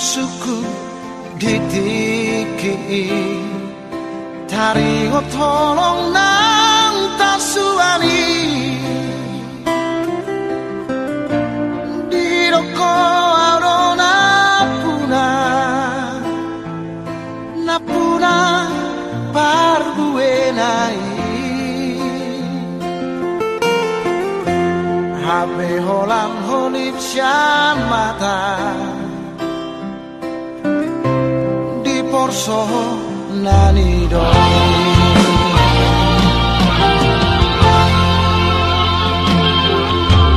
suku didiki Tarigo tolong nang tasuani Diroko aurona puna Napuna parbuenai Habe holang holip syamata そ何色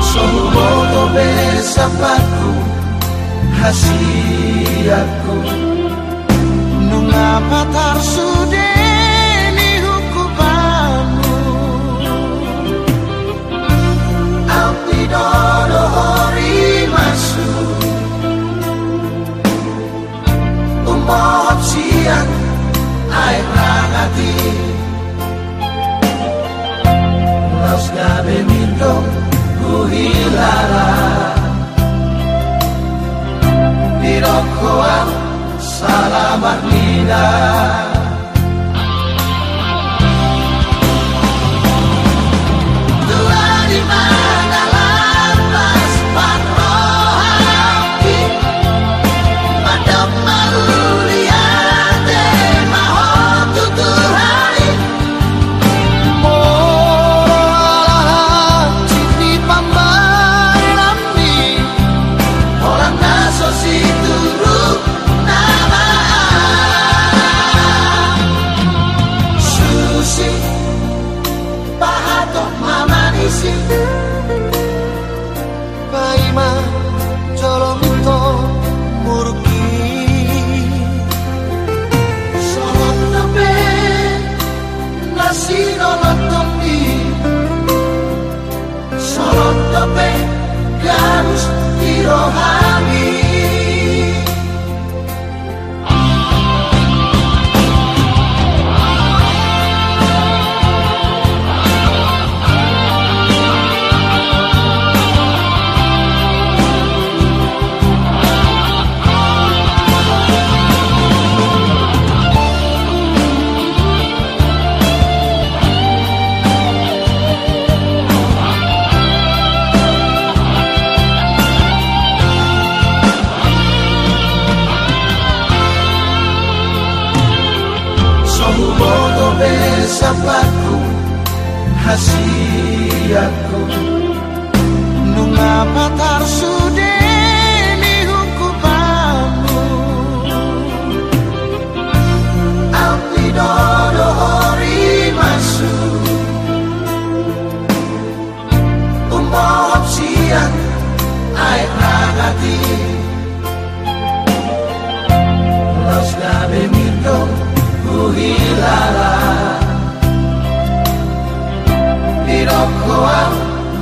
Sumuboto besapatku Hasiatku Nung apatar sudin dilara Di rokoan salamat lidah ভাসিছি পাইমা জ্বলন্ত মুরগি। সরন্নপে নাচি নলতম্বি সরন্নপে গান তিরহা। sahabatku hasiatku. Nunga patar sudir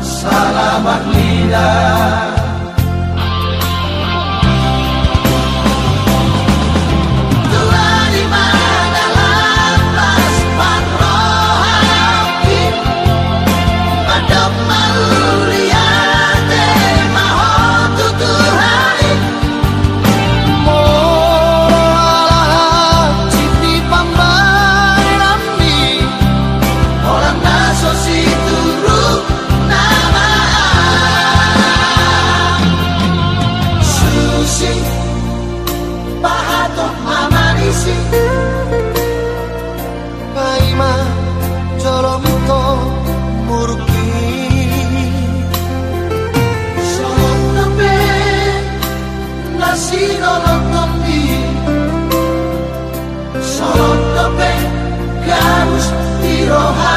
salamat lidah Σαράντα πέντε, κάνους τη ροχά